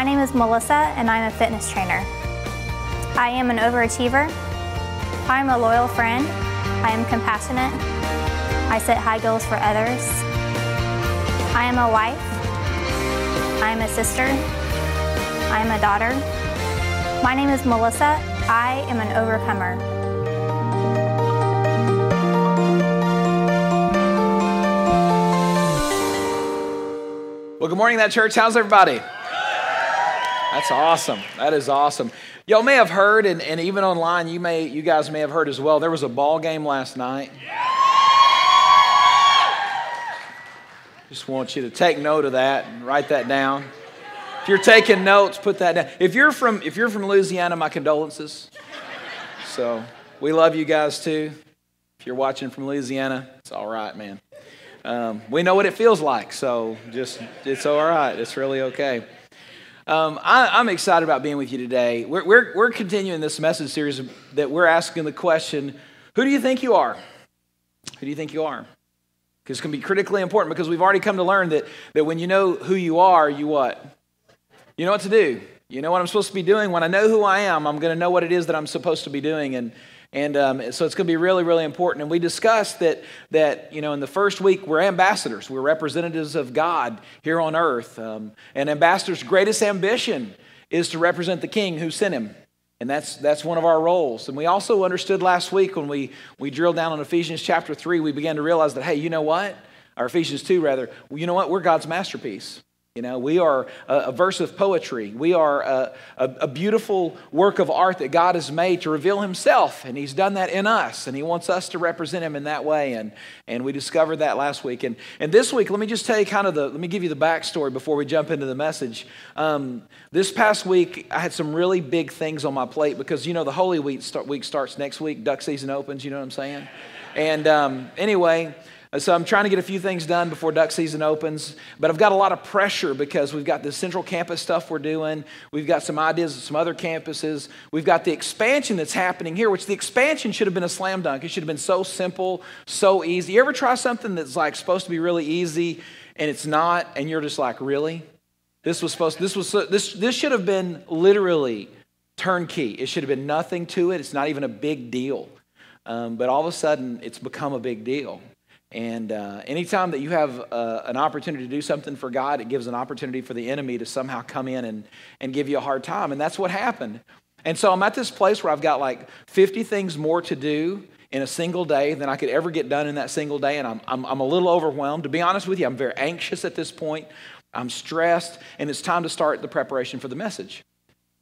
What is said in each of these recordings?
My name is Melissa, and I'm a fitness trainer. I am an overachiever. I am a loyal friend. I am compassionate. I set high goals for others. I am a wife. I am a sister. I am a daughter. My name is Melissa. I am an overcomer. Well, good morning, that church. How's everybody? That's awesome. That is awesome. Y'all may have heard, and, and even online, you may, you guys may have heard as well. There was a ball game last night. Just want you to take note of that and write that down. If you're taking notes, put that down. If you're from if you're from Louisiana, my condolences. So we love you guys too. If you're watching from Louisiana, it's all right, man. Um, we know what it feels like, so just it's all right. It's really okay. Um, I, am excited about being with you today. We're, we're, we're continuing this message series that we're asking the question Who do you think you are? Who do you think you are? Because it's going to be critically important because we've already come to learn that, that when you know who you are, you what? You know what to do. You know what I'm supposed to be doing. When I know who I am, I'm going to know what it is that I'm supposed to be doing. And, and um, so it's going to be really, really important. And we discussed that, that, you know, in the first week, we're ambassadors. We're representatives of God here on earth. Um, and ambassador's greatest ambition is to represent the king who sent him. And that's, that's one of our roles. And we also understood last week when we, we drilled down on Ephesians chapter 3, we began to realize that, hey, you know what? Or Ephesians 2, rather, you know what? We're God's masterpiece. You know, we are a, verse of poetry. We are a, a, a, beautiful work of art that God has made to reveal Himself, and He's done that in us, and He wants us to represent Him in that way. And, and we discovered that last week. And, and this week, let me just tell you kind of the, let me give you the backstory before we jump into the message. Um, this past week, I had some really big things on my plate because, you know, the Holy Week, start, week starts next week, duck season opens, you know what I'm saying? And um, anyway, so I'm trying to get a few things done before duck season opens, but I've got a lot of pressure because we've got the central campus stuff we're doing. We've got some ideas of some other campuses. We've got the expansion that's happening here, which the expansion should have been a slam dunk. It should have been so simple, so easy. You ever try something that's like supposed to be really easy and it's not, and you're just like, really? This was supposed. This was this. This should have been literally turnkey. It should have been nothing to it. It's not even a big deal. Um, but all of a sudden, it's become a big deal. And uh, anytime that you have uh, an opportunity to do something for God, it gives an opportunity for the enemy to somehow come in and, and give you a hard time. And that's what happened. And so I'm at this place where I've got like 50 things more to do in a single day than I could ever get done in that single day. And I'm, I'm, I'm a little overwhelmed. To be honest with you, I'm very anxious at this point. I'm stressed, and it's time to start the preparation for the message.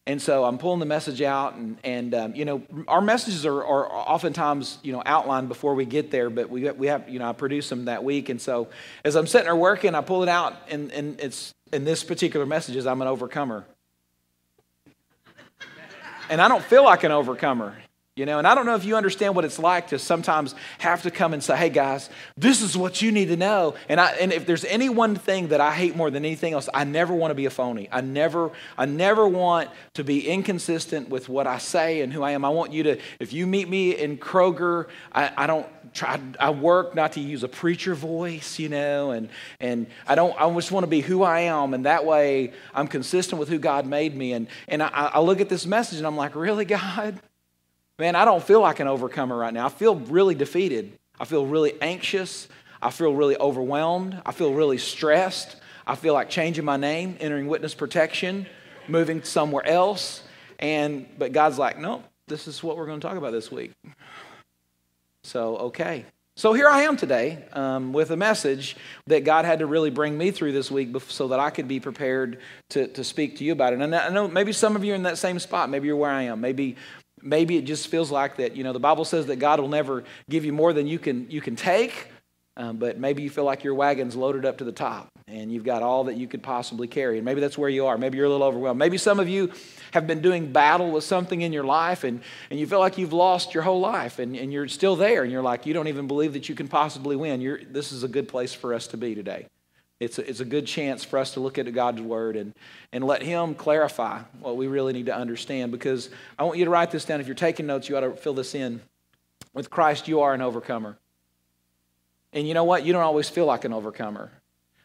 And so I'm pulling the message out, and, and um, you know, our messages are, are oftentimes, you know, outlined before we get there, but we, we have, you know, I produce them that week. And so as I'm sitting there working, I pull it out, and, and it's, in this particular message is I'm an overcomer. And I don't feel like an overcomer. You know, and I don't know if you understand what it's like to sometimes have to come and say, hey guys, this is what you need to know. And I and if there's any one thing that I hate more than anything else, I never want to be a phony. I never, I never want to be inconsistent with what I say and who I am. I want you to, if you meet me in Kroger, I, I don't try I work not to use a preacher voice, you know, and and I don't I just want to be who I am, and that way I'm consistent with who God made me. And and I, I look at this message and I'm like, really, God? Man, I don't feel like an overcomer right now. I feel really defeated. I feel really anxious. I feel really overwhelmed. I feel really stressed. I feel like changing my name, entering witness protection, moving somewhere else. And but God's like, no, this is what we're going to talk about this week. So okay. So here I am today um, with a message that God had to really bring me through this week so that I could be prepared to, to speak to you about it. And I know maybe some of you are in that same spot. Maybe you're where I am. Maybe Maybe it just feels like that, you know, the Bible says that God will never give you more than you can, you can take, um, but maybe you feel like your wagon's loaded up to the top and you've got all that you could possibly carry. And maybe that's where you are. Maybe you're a little overwhelmed. Maybe some of you have been doing battle with something in your life and, and you feel like you've lost your whole life and, and you're still there and you're like, you don't even believe that you can possibly win. You're, this is a good place for us to be today. It's a, it's a good chance for us to look at God's word and, and let Him clarify what we really need to understand. Because I want you to write this down. If you're taking notes, you ought to fill this in. With Christ, you are an overcomer. And you know what? You don't always feel like an overcomer.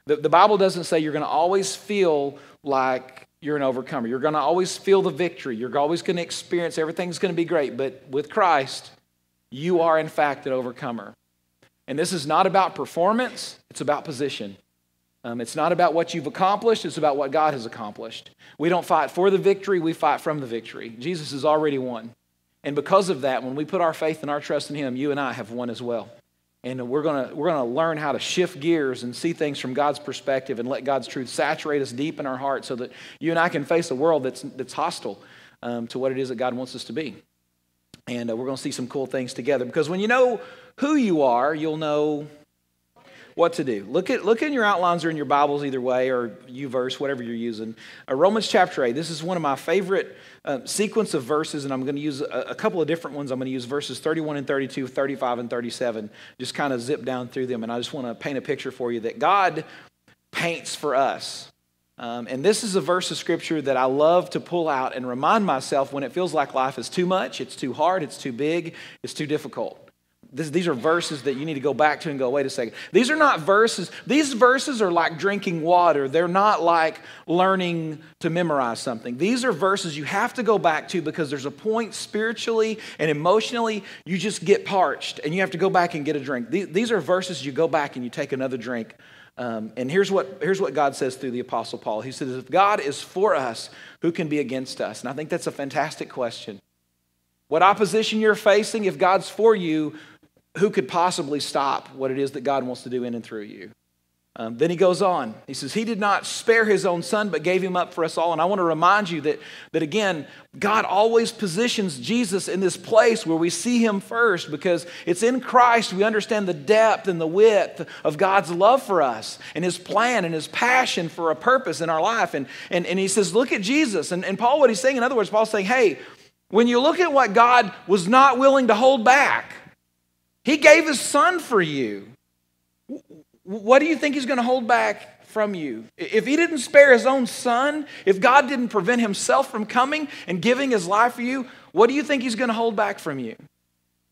The, the Bible doesn't say you're going to always feel like you're an overcomer. You're going to always feel the victory. You're always going to experience everything's going to be great. But with Christ, you are in fact an overcomer. And this is not about performance, it's about position. Um, it's not about what you've accomplished, it's about what God has accomplished. We don't fight for the victory, we fight from the victory. Jesus has already won. And because of that, when we put our faith and our trust in Him, you and I have won as well. And we're going to we're gonna learn how to shift gears and see things from God's perspective and let God's truth saturate us deep in our heart so that you and I can face a world that's, that's hostile um, to what it is that God wants us to be. And uh, we're going to see some cool things together because when you know who you are, you'll know what to do. Look at look in your outlines or in your Bibles either way, or you verse, whatever you're using. Uh, Romans chapter eight. This is one of my favorite uh, sequence of verses, and I'm going to use a, a, couple of different ones. I'm going to use verses 31 and 32, 35 and 37. Just kind of zip down through them, and I just want to paint a picture for you that God paints for us. Um, and this is a verse of scripture that I love to pull out and remind myself when it feels like life is too much, it's too hard, it's too big, it's too difficult. This, these are verses that you need to go back to and go, wait a second. These are not verses. These verses are like drinking water. They're not like learning to memorize something. These are verses you have to go back to because there's a point spiritually and emotionally you just get parched and you have to go back and get a drink. These, these are verses you go back and you take another drink. Um, and here's what, here's what God says through the Apostle Paul. He says, If God is for us, who can be against us? And I think that's a fantastic question. What opposition you're facing, if God's for you, who could possibly stop what it is that God wants to do in and through you? Um, then he goes on. He says, He did not spare his own son, but gave him up for us all. And I want to remind you that, that again, God always positions Jesus in this place where we see him first because it's in Christ we understand the depth and the width of God's love for us and his plan and his passion for a purpose in our life. And, and, and he says, Look at Jesus. And, and Paul, what he's saying, in other words, Paul's saying, Hey, when you look at what God was not willing to hold back, he gave his son for you. What do you think he's going to hold back from you? If he didn't spare his own son, if God didn't prevent himself from coming and giving his life for you, what do you think he's going to hold back from you?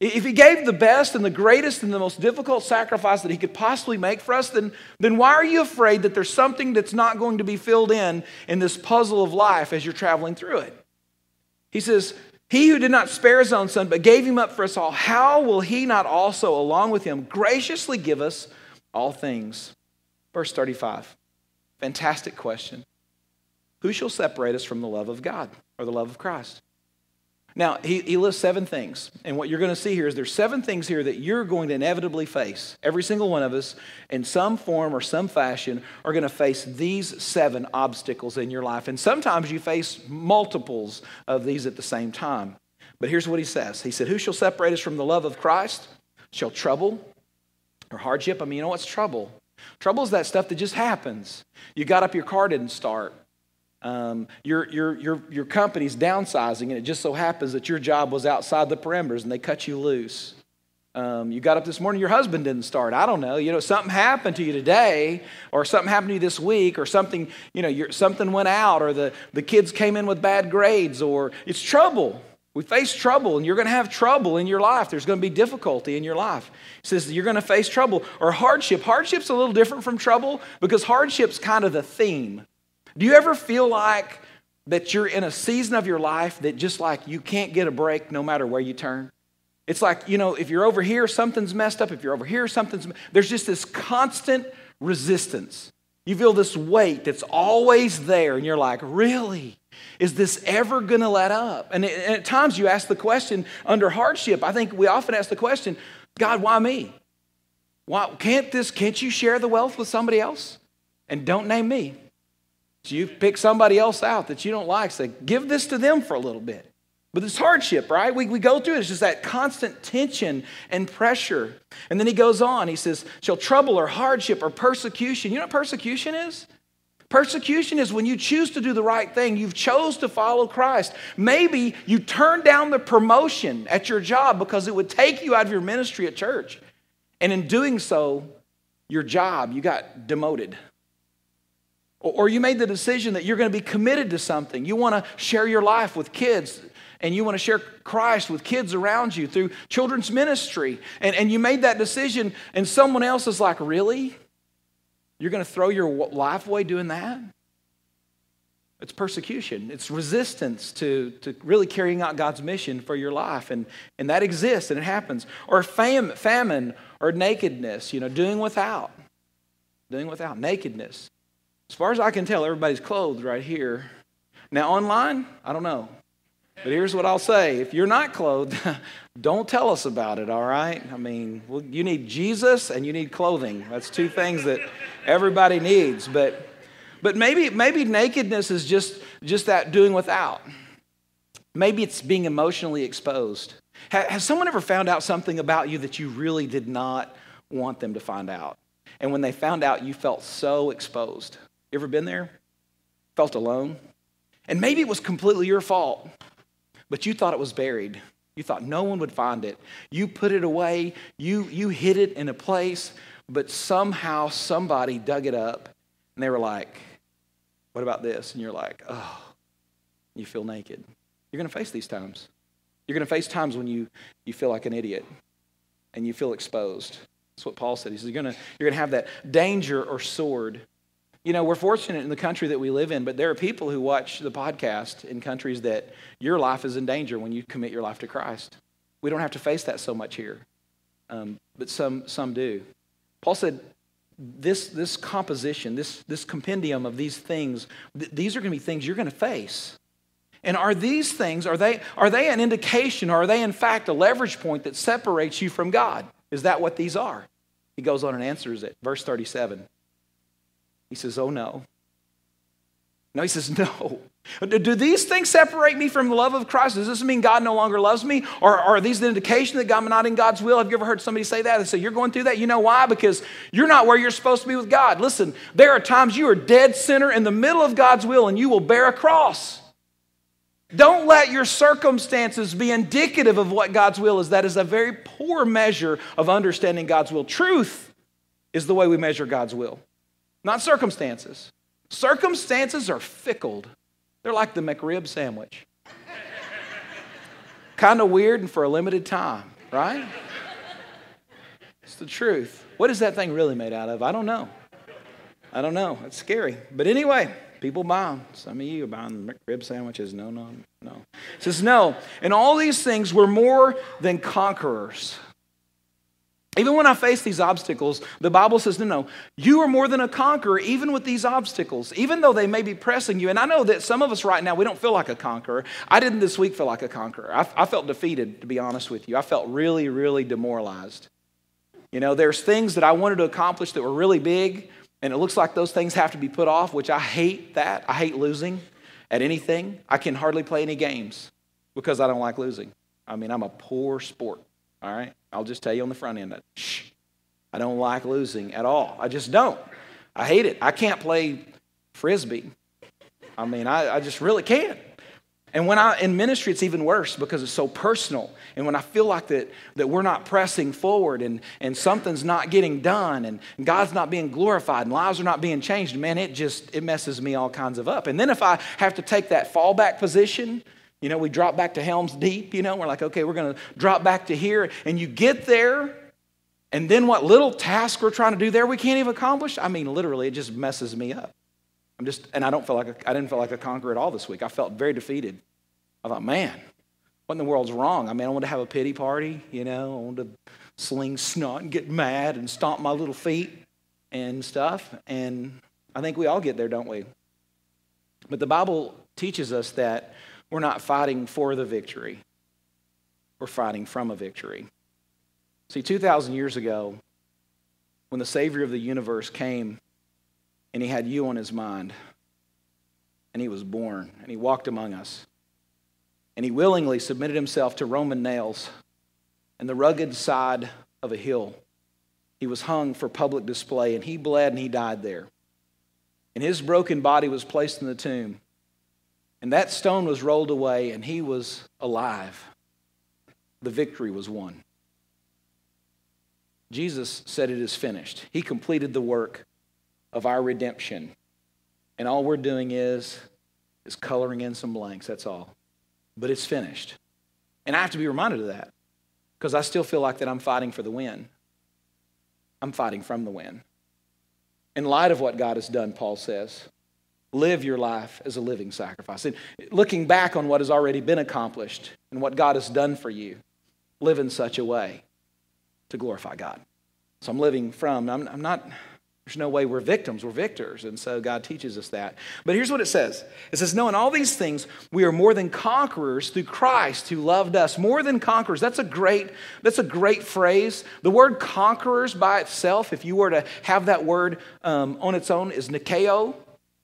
If he gave the best and the greatest and the most difficult sacrifice that he could possibly make for us, then, then why are you afraid that there's something that's not going to be filled in in this puzzle of life as you're traveling through it? He says, he who did not spare his own son, but gave him up for us all, how will he not also, along with him, graciously give us all things? Verse 35. Fantastic question. Who shall separate us from the love of God or the love of Christ? Now, he, he lists seven things. And what you're going to see here is there's seven things here that you're going to inevitably face. Every single one of us, in some form or some fashion, are going to face these seven obstacles in your life. And sometimes you face multiples of these at the same time. But here's what he says He said, Who shall separate us from the love of Christ? Shall trouble or hardship? I mean, you know what's trouble? Trouble is that stuff that just happens. You got up, your car didn't start. Um, your, your, your, your company's downsizing, and it just so happens that your job was outside the perimeters and they cut you loose. Um, you got up this morning, your husband didn't start. I don't know. You know, something happened to you today, or something happened to you this week, or something, you know, something went out, or the, the kids came in with bad grades, or it's trouble. We face trouble, and you're going to have trouble in your life. There's going to be difficulty in your life. He says you're going to face trouble or hardship. Hardship's a little different from trouble because hardship's kind of the theme. Do you ever feel like that you're in a season of your life that just like you can't get a break no matter where you turn? It's like, you know, if you're over here, something's messed up. If you're over here, something's, there's just this constant resistance. You feel this weight that's always there, and you're like, really? Is this ever going to let up? And, and at times you ask the question under hardship. I think we often ask the question, God, why me? Why can't this, can't you share the wealth with somebody else? And don't name me. So you pick somebody else out that you don't like, say, give this to them for a little bit. But it's hardship, right? We, we go through it. It's just that constant tension and pressure. And then he goes on. He says, shall trouble or hardship or persecution. You know what persecution is? Persecution is when you choose to do the right thing. You've chose to follow Christ. Maybe you turned down the promotion at your job because it would take you out of your ministry at church. And in doing so, your job, you got demoted. Or you made the decision that you're going to be committed to something. You want to share your life with kids and you want to share Christ with kids around you through children's ministry. And, and you made that decision, and someone else is like, Really? You're going to throw your life away doing that? It's persecution. It's resistance to, to really carrying out God's mission for your life. And, and that exists and it happens. Or fam, famine or nakedness, you know, doing without. Doing without. Nakedness. As far as I can tell, everybody's clothed right here. Now, online, I don't know. But here's what I'll say if you're not clothed, don't tell us about it, all right? I mean, well, you need Jesus and you need clothing. That's two things that everybody needs. But, but maybe, maybe nakedness is just, just that doing without. Maybe it's being emotionally exposed. Has someone ever found out something about you that you really did not want them to find out? And when they found out, you felt so exposed. You ever been there? Felt alone? And maybe it was completely your fault but you thought it was buried. You thought no one would find it. You put it away, you, you hid it in a place, but somehow somebody dug it up and they were like, What about this? And you're like, Oh, you feel naked. You're going to face these times. You're going to face times when you, you feel like an idiot and you feel exposed. That's what Paul said. He says, You're going to, you're going to have that danger or sword you know, we're fortunate in the country that we live in, but there are people who watch the podcast in countries that your life is in danger when you commit your life to Christ. We don't have to face that so much here, um, but some, some do. Paul said, this, this composition, this, this compendium of these things, th- these are going to be things you're going to face. And are these things, are they, are they an indication, or are they in fact a leverage point that separates you from God? Is that what these are? He goes on and answers it. Verse 37. He says, Oh, no. No, he says, No. Do these things separate me from the love of Christ? Does this mean God no longer loves me? Or are these the indication that I'm not in God's will? Have you ever heard somebody say that? They say, You're going through that? You know why? Because you're not where you're supposed to be with God. Listen, there are times you are dead center in the middle of God's will and you will bear a cross. Don't let your circumstances be indicative of what God's will is. That is a very poor measure of understanding God's will. Truth is the way we measure God's will not circumstances. Circumstances are fickle. They're like the McRib sandwich. kind of weird and for a limited time, right? It's the truth. What is that thing really made out of? I don't know. I don't know. It's scary. But anyway, people buy them. Some of you are buying McRib sandwiches. No, no, no. It says, no. And all these things were more than conquerors even when I face these obstacles, the Bible says, no, no, you are more than a conqueror, even with these obstacles, even though they may be pressing you. And I know that some of us right now, we don't feel like a conqueror. I didn't this week feel like a conqueror. I, I felt defeated, to be honest with you. I felt really, really demoralized. You know, there's things that I wanted to accomplish that were really big, and it looks like those things have to be put off, which I hate that. I hate losing at anything. I can hardly play any games because I don't like losing. I mean, I'm a poor sport, all right? I'll just tell you on the front end shh, I don't like losing at all. I just don't. I hate it. I can't play frisbee. I mean, I, I just really can't. And when I in ministry, it's even worse because it's so personal. And when I feel like that, that we're not pressing forward and, and something's not getting done and God's not being glorified and lives are not being changed, man, it just it messes me all kinds of up. And then if I have to take that fallback position, you know, we drop back to Helms Deep, you know, we're like, okay, we're going to drop back to here. And you get there, and then what little task we're trying to do there we can't even accomplish? I mean, literally, it just messes me up. I'm just, and I don't feel like I didn't feel like a conqueror at all this week. I felt very defeated. I thought, man, what in the world's wrong? I mean, I want to have a pity party, you know, I want to sling snot and get mad and stomp my little feet and stuff. And I think we all get there, don't we? But the Bible teaches us that we're not fighting for the victory, we're fighting from a victory. See, 2,000 years ago, when the Savior of the universe came and he had you on his mind, and he was born, and he walked among us, and he willingly submitted himself to Roman nails and the rugged side of a hill. He was hung for public display, and he bled and he died there. And his broken body was placed in the tomb. And that stone was rolled away, and he was alive. The victory was won. Jesus said, It is finished. He completed the work of our redemption. And all we're doing is, is coloring in some blanks, that's all. But it's finished. And I have to be reminded of that because I still feel like that I'm fighting for the win. I'm fighting from the win. In light of what God has done, Paul says, live your life as a living sacrifice. And looking back on what has already been accomplished and what God has done for you, live in such a way to glorify God. So I'm living from, I'm, I'm not there's no way we're victims, we're victors. And so God teaches us that. But here's what it says it says, No, in all these things, we are more than conquerors through Christ who loved us. More than conquerors. That's a great, that's a great phrase. The word conquerors by itself, if you were to have that word um, on its own, is nikeo.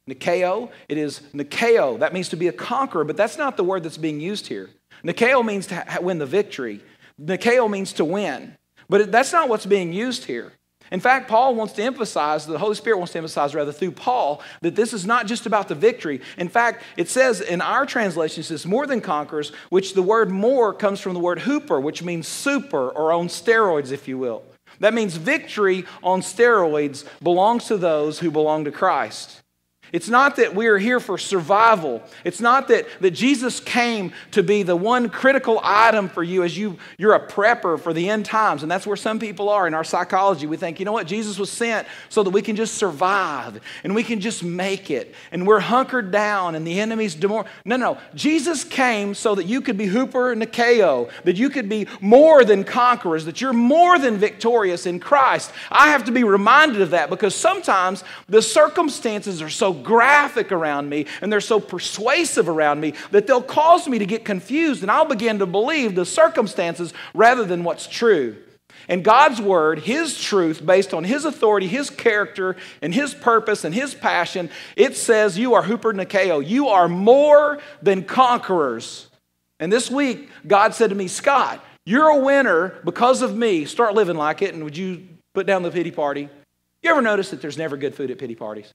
Nikeo. It is nikeo. That means to be a conqueror, but that's not the word that's being used here. Nikeo means to win the victory. Nikeo means to win. But that's not what's being used here. In fact, Paul wants to emphasize, the Holy Spirit wants to emphasize rather through Paul, that this is not just about the victory. In fact, it says in our translation, it says more than conquerors, which the word more comes from the word hooper, which means super or on steroids, if you will. That means victory on steroids belongs to those who belong to Christ. It's not that we are here for survival. It's not that, that Jesus came to be the one critical item for you as you, you're a prepper for the end times. And that's where some people are in our psychology. We think, you know what, Jesus was sent so that we can just survive and we can just make it. And we're hunkered down and the enemy's demor. No, no. Jesus came so that you could be Hooper and Nikeo, that you could be more than conquerors, that you're more than victorious in Christ. I have to be reminded of that because sometimes the circumstances are so graphic around me and they're so persuasive around me that they'll cause me to get confused and I'll begin to believe the circumstances rather than what's true. And God's word, His truth, based on His authority, His character, and His purpose and His passion, it says you are Hooper Nikeo. You are more than conquerors. And this week, God said to me, Scott, you're a winner because of me. Start living like it. And would you put down the pity party? You ever notice that there's never good food at pity parties?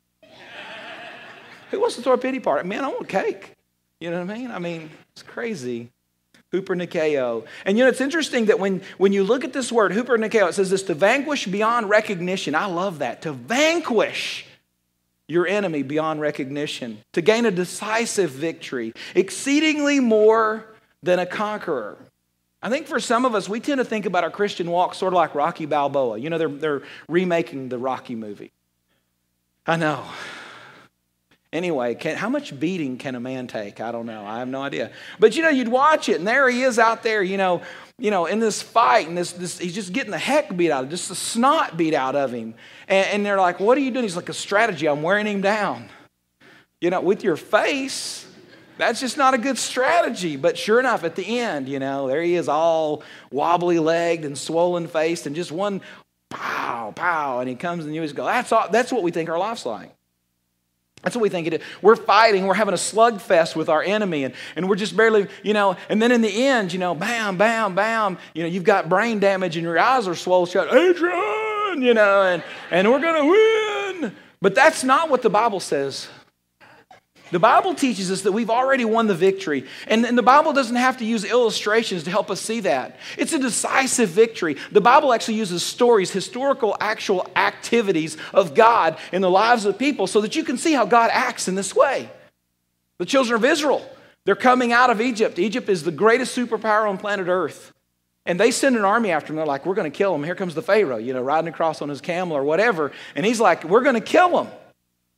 Who wants to throw a pity party? Man, I want cake. You know what I mean? I mean, it's crazy. Hooper Nikeo. And you know, it's interesting that when, when you look at this word, Hooper Nikeo, it says this to vanquish beyond recognition. I love that. To vanquish your enemy beyond recognition, to gain a decisive victory, exceedingly more than a conqueror. I think for some of us, we tend to think about our Christian walk sort of like Rocky Balboa. You know, they're, they're remaking the Rocky movie. I know. Anyway, can, how much beating can a man take? I don't know. I have no idea. But you know, you'd watch it, and there he is out there, you know, you know, in this fight, and this, this he's just getting the heck beat out of him, just the snot beat out of him. And, and they're like, "What are you doing?" He's like, "A strategy. I'm wearing him down." You know, with your face, that's just not a good strategy. But sure enough, at the end, you know, there he is, all wobbly legged and swollen faced, and just one pow, pow, and he comes and you just go, "That's all, that's what we think our life's like." That's what we think it is. We're fighting, we're having a slugfest with our enemy, and, and we're just barely, you know, and then in the end, you know, bam, bam, bam, you know, you've got brain damage and your eyes are swollen shut, Adrian, you know, and, and we're going to win. But that's not what the Bible says. The Bible teaches us that we've already won the victory. And, and, the Bible doesn't have to use illustrations to help us see that. It's a decisive victory. The Bible actually uses stories, historical, actual activities of God in the lives of people so that you can see how God acts in this way. The children of Israel, they're coming out of Egypt. Egypt is the greatest superpower on planet Earth. And they send an army after them. They're like, we're going to kill them. Here comes the Pharaoh, you know, riding across on his camel or whatever. And he's like, we're going to kill them.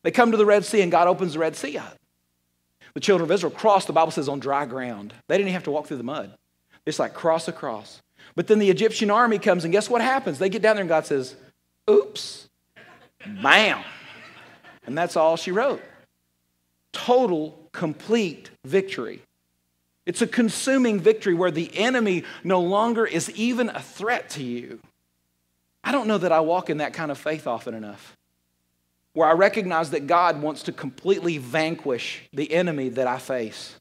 They come to the Red Sea, and God opens the Red Sea up. The children of Israel crossed, the Bible says, on dry ground. They didn't have to walk through the mud. It's like cross across. But then the Egyptian army comes, and guess what happens? They get down there, and God says, oops, bam. And that's all she wrote. Total, complete victory. It's a consuming victory where the enemy no longer is even a threat to you. I don't know that I walk in that kind of faith often enough where I recognize that God wants to completely vanquish the enemy that I face.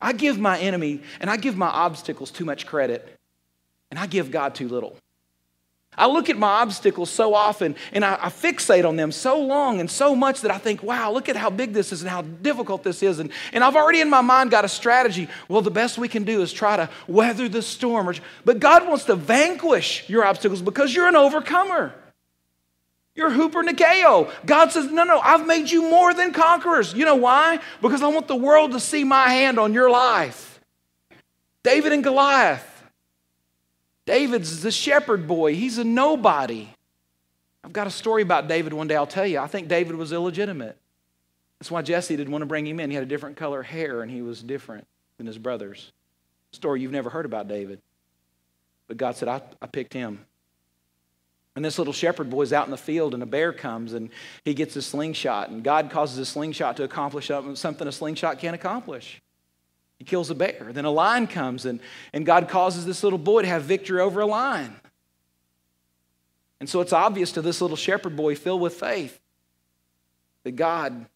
I give my enemy and I give my obstacles too much credit, and I give God too little. I look at my obstacles so often and I, I, fixate on them so long and so much that I think, wow, look at how big this is and how difficult this is. And, and I've already in my mind got a strategy. Well, the best we can do is try to weather the storm. But God wants to vanquish your obstacles because you're an overcomer. You're Hooper Nikeo. God says, No, no, I've made you more than conquerors. You know why? Because I want the world to see my hand on your life. David and Goliath. David's the shepherd boy, he's a nobody. I've got a story about David one day I'll tell you. I think David was illegitimate. That's why Jesse didn't want to bring him in. He had a different color hair and he was different than his brothers. Story you've never heard about David. But God said, I, I picked him. And this little shepherd boy's out in the field, and a bear comes, and he gets a slingshot. And God causes a slingshot to accomplish something a slingshot can't accomplish. He kills a bear. Then a lion comes, and, and God causes this little boy to have victory over a lion. And so it's obvious to this little shepherd boy filled with faith that God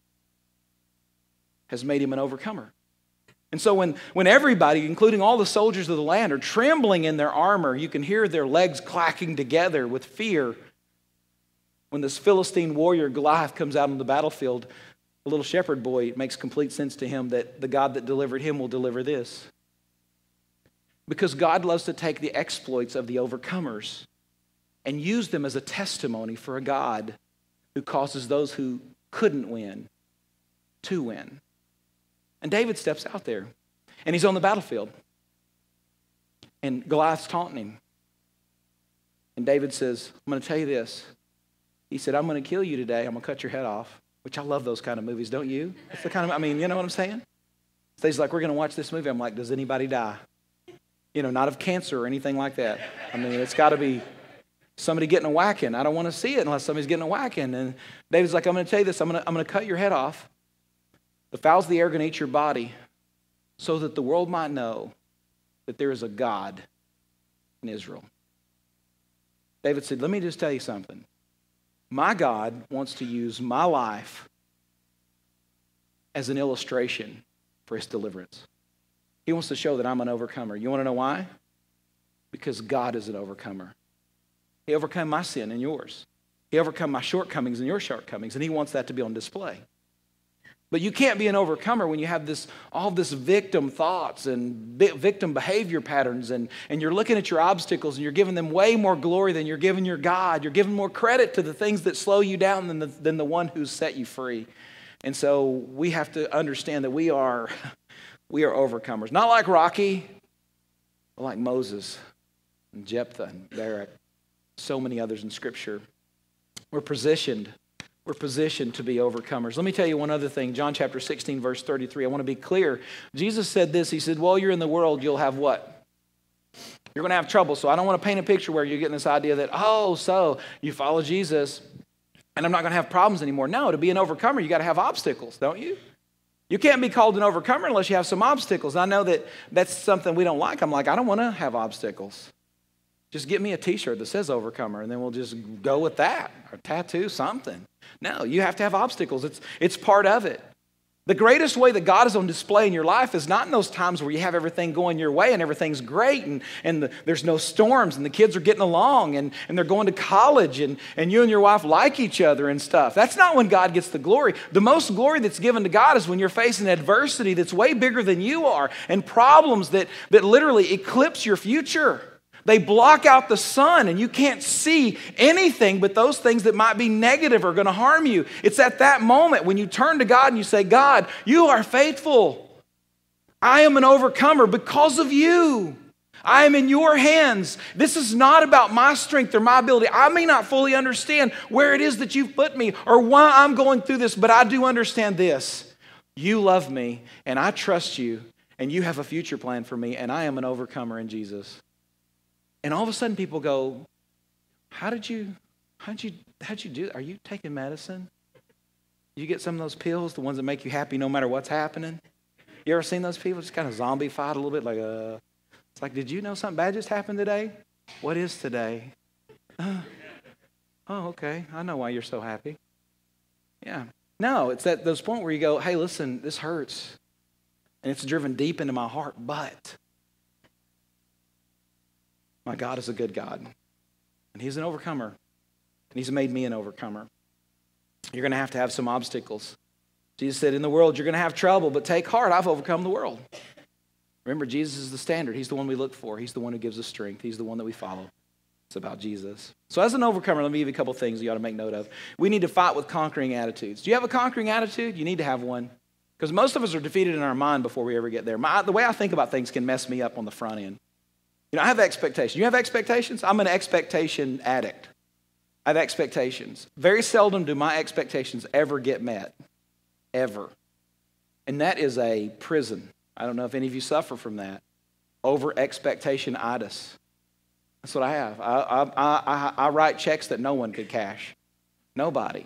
has made him an overcomer. And so when, when everybody, including all the soldiers of the land, are trembling in their armor, you can hear their legs clacking together with fear. When this Philistine warrior Goliath comes out on the battlefield, the little shepherd boy, it makes complete sense to him that the God that delivered him will deliver this. Because God loves to take the exploits of the overcomers and use them as a testimony for a God who causes those who couldn't win to win. And David steps out there and he's on the battlefield. And Goliath's taunting him. And David says, I'm going to tell you this. He said, I'm going to kill you today. I'm going to cut your head off, which I love those kind of movies, don't you? It's the kind of, I mean, you know what I'm saying? So he's like, We're going to watch this movie. I'm like, Does anybody die? You know, not of cancer or anything like that. I mean, it's got to be somebody getting a whacking. I don't want to see it unless somebody's getting a whacking. And David's like, I'm going to tell you this. I'm going to, I'm going to cut your head off. The fowls of the air to eat your body so that the world might know that there is a God in Israel. David said, Let me just tell you something. My God wants to use my life as an illustration for his deliverance. He wants to show that I'm an overcomer. You want to know why? Because God is an overcomer. He overcame my sin and yours. He overcame my shortcomings and your shortcomings, and he wants that to be on display. But you can't be an overcomer when you have this, all this victim thoughts and victim behavior patterns, and, and you're looking at your obstacles and you're giving them way more glory than you're giving your God. You're giving more credit to the things that slow you down than the, than the one who's set you free. And so we have to understand that we are, we are overcomers. Not like Rocky, but like Moses and Jephthah and Barak, so many others in Scripture. We're positioned we're positioned to be overcomers. Let me tell you one other thing. John chapter 16, verse 33. I want to be clear. Jesus said this He said, While you're in the world, you'll have what? You're going to have trouble. So I don't want to paint a picture where you're getting this idea that, oh, so you follow Jesus and I'm not going to have problems anymore. No, to be an overcomer, you got to have obstacles, don't you? You can't be called an overcomer unless you have some obstacles. I know that that's something we don't like. I'm like, I don't want to have obstacles. Just get me a t shirt that says overcomer, and then we'll just go with that, or tattoo, something. No, you have to have obstacles, it's, it's part of it. The greatest way that God is on display in your life is not in those times where you have everything going your way and everything's great and, and the, there's no storms and the kids are getting along and, and they're going to college and, and you and your wife like each other and stuff. That's not when God gets the glory. The most glory that's given to God is when you're facing adversity that's way bigger than you are and problems that, that literally eclipse your future. They block out the sun, and you can't see anything but those things that might be negative or going to harm you. It's at that moment when you turn to God and you say, God, you are faithful. I am an overcomer because of you. I am in your hands. This is not about my strength or my ability. I may not fully understand where it is that you've put me or why I'm going through this, but I do understand this. You love me, and I trust you, and you have a future plan for me, and I am an overcomer in Jesus. And all of a sudden people go, How did you, how did you, how did you do? Are you taking medicine? You get some of those pills, the ones that make you happy no matter what's happening? You ever seen those people just kind of zombie fight a little bit? Like, uh, it's like, did you know something bad just happened today? What is today? Uh, oh, okay. I know why you're so happy. Yeah. No, it's at those point where you go, hey, listen, this hurts. And it's driven deep into my heart, but my God is a good God. And He's an overcomer. And He's made me an overcomer. You're going to have to have some obstacles. Jesus said, In the world, you're going to have trouble, but take heart, I've overcome the world. Remember, Jesus is the standard. He's the one we look for, He's the one who gives us strength, He's the one that we follow. It's about Jesus. So, as an overcomer, let me give you a couple things you ought to make note of. We need to fight with conquering attitudes. Do you have a conquering attitude? You need to have one. Because most of us are defeated in our mind before we ever get there. My, the way I think about things can mess me up on the front end. You know, I have expectations. You have expectations? I'm an expectation addict. I have expectations. Very seldom do my expectations ever get met. ever. And that is a prison. I don't know if any of you suffer from that. Over expectation itis. That's what I have. I, I, I, I, write checks that no one could cash. Nobody.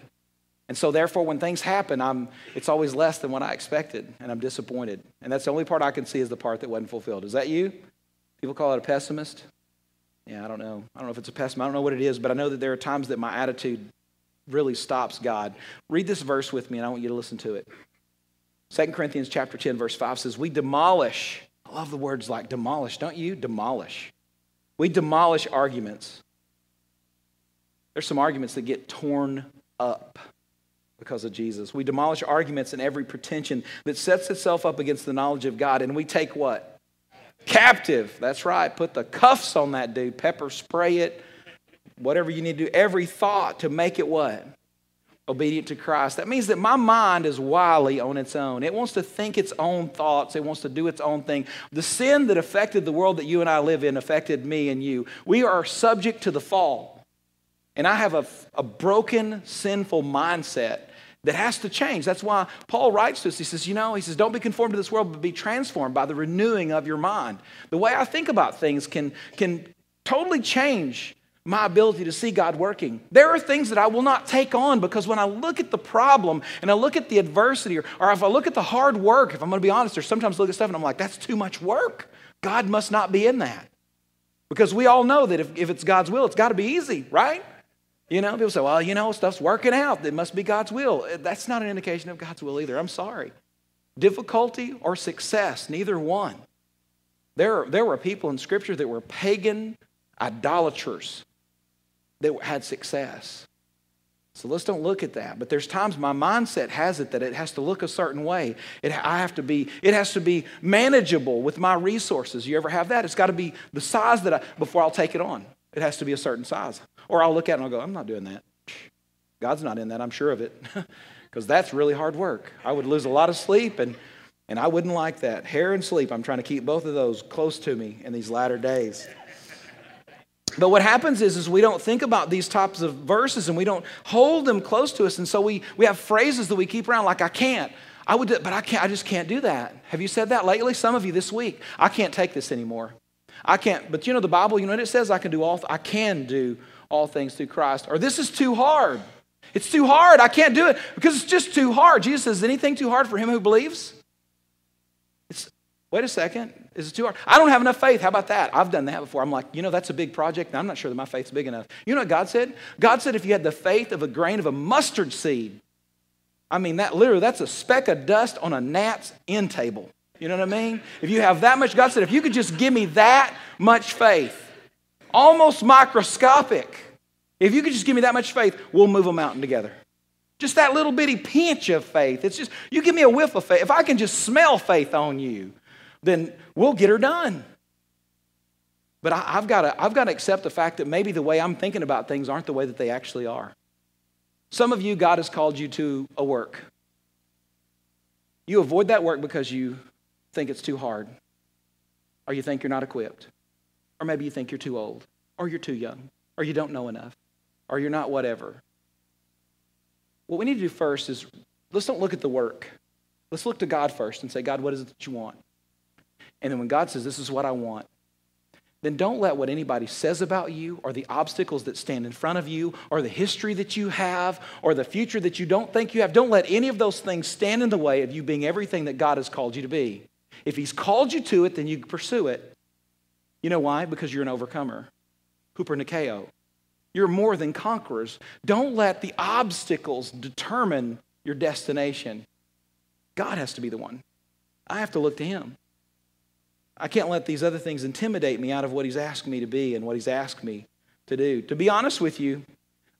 And so, therefore, when things happen, I'm, it's always less than what I expected, and I'm disappointed. And that's the only part I can see is the part that wasn't fulfilled. Is that you? People call it a pessimist. Yeah, I don't know. I don't know if it's a pessimist. I don't know what it is, but I know that there are times that my attitude really stops God. Read this verse with me, and I want you to listen to it. 2 Corinthians chapter 10, verse 5 says, We demolish. I love the words like demolish, don't you? Demolish. We demolish arguments. There's some arguments that get torn up because of Jesus. We demolish arguments and every pretension that sets itself up against the knowledge of God, and we take what? Captive. That's right. Put the cuffs on that dude, pepper spray it, whatever you need to do, every thought to make it what? Obedient to Christ. That means that my mind is wily on its own. It wants to think its own thoughts, it wants to do its own thing. The sin that affected the world that you and I live in affected me and you. We are subject to the fall. And I have a, a broken, sinful mindset that has to change. That's why Paul writes to us. He says, You know, he says, don't be conformed to this world, but be transformed by the renewing of your mind. The way I think about things can, can totally change my ability to see God working. There are things that I will not take on because when I look at the problem and I look at the adversity, or, or if I look at the hard work, if I'm going to be honest, or sometimes look at stuff and I'm like, that's too much work. God must not be in that. Because we all know that if, if it's God's will, it's got to be easy, right? You know, people say, well, you know, stuff's working out. It must be God's will. Uh, that's not an indication of God's will either. I'm sorry. Difficulty or success, neither one. There, there were people in Scripture that were pagan idolaters that had success. So let's don't look at that. But there's times my mindset has it that it has to look a certain way. It, I have to be, it has to be manageable with my resources. You ever have that? It's got to be the size that I, before I'll take it on. It has to be a certain size. Or I'll look at it and I'll go, I'm not doing that. God's not in that, I'm sure of it. Because that's really hard work. I would lose a lot of sleep and, and I wouldn't like that. Hair and sleep, I'm trying to keep both of those close to me in these latter days. But what happens is, is we don't think about these types of verses and we don't hold them close to us. And so we, we have phrases that we keep around like, I can't. I would, do, but I can't, I just can't do that. Have you said that lately? Some of you this week. I can't take this anymore. I can't, but you know the Bible, you know what it says? I can do all, I can do all things through Christ. Or this is too hard. It's too hard. I can't do it because it's just too hard. Jesus says, anything too hard for him who believes? It's, wait a second. Is it too hard? I don't have enough faith. How about that? I've done that before. I'm like, you know, that's a big project. I'm not sure that my faith's big enough. You know what God said? God said if you had the faith of a grain of a mustard seed, I mean, that literally, that's a speck of dust on a gnat's end table. You know what I mean? If you have that much, God said, if you could just give me that much faith, almost microscopic, if you could just give me that much faith, we'll move a mountain together. Just that little bitty pinch of faith. It's just, you give me a whiff of faith. If I can just smell faith on you, then we'll get her done. But I, have got to, I've got to accept the fact that maybe the way I'm thinking about things aren't the way that they actually are. Some of you, God has called you to a work. You avoid that work because you think it's too hard, or you think you're not equipped, or maybe you think you're too old, or you're too young, or you don't know enough, or you're not whatever. What we need to do first is let's don't look at the work. Let's look to God first and say, God, what is it that you want? And then when God says, This is what I want, then don't let what anybody says about you or the obstacles that stand in front of you or the history that you have or the future that you don't think you have, don't let any of those things stand in the way of you being everything that God has called you to be. If He's called you to it, then you pursue it. You know why? Because you're an overcomer. Hooper Nikeo. You're more than conquerors. Don't let the obstacles determine your destination. God has to be the one. I have to look to Him. I can't let these other things intimidate me out of what He's asked me to be and what He's asked me to do. To be honest with you,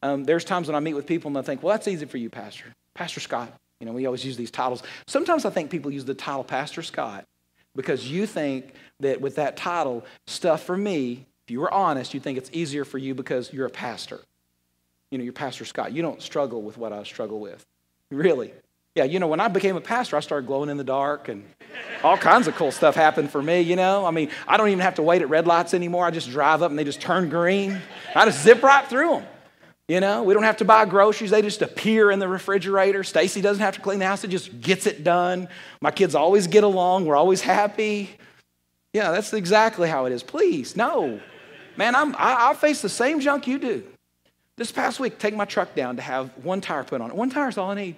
um, there's times when I meet with people and I think, well, that's easy for you, Pastor. Pastor Scott. You know, we always use these titles. Sometimes I think people use the title Pastor Scott because you think that with that title, stuff for me, if you were honest, you'd think it's easier for you because you're a pastor. You know, you're Pastor Scott. You don't struggle with what I struggle with. Really. Yeah, you know, when I became a pastor, I started glowing in the dark and all kinds of cool stuff happened for me, you know. I mean, I don't even have to wait at red lights anymore. I just drive up and they just turn green. I just zip right through them. You know, we don't have to buy groceries. They just appear in the refrigerator. Stacy doesn't have to clean the house. It just gets it done. My kids always get along. We're always happy. Yeah, that's exactly how it is. Please, no. Man, I'm, I, I face the same junk you do. This past week, take my truck down to have one tire put on it. One tire is all I need.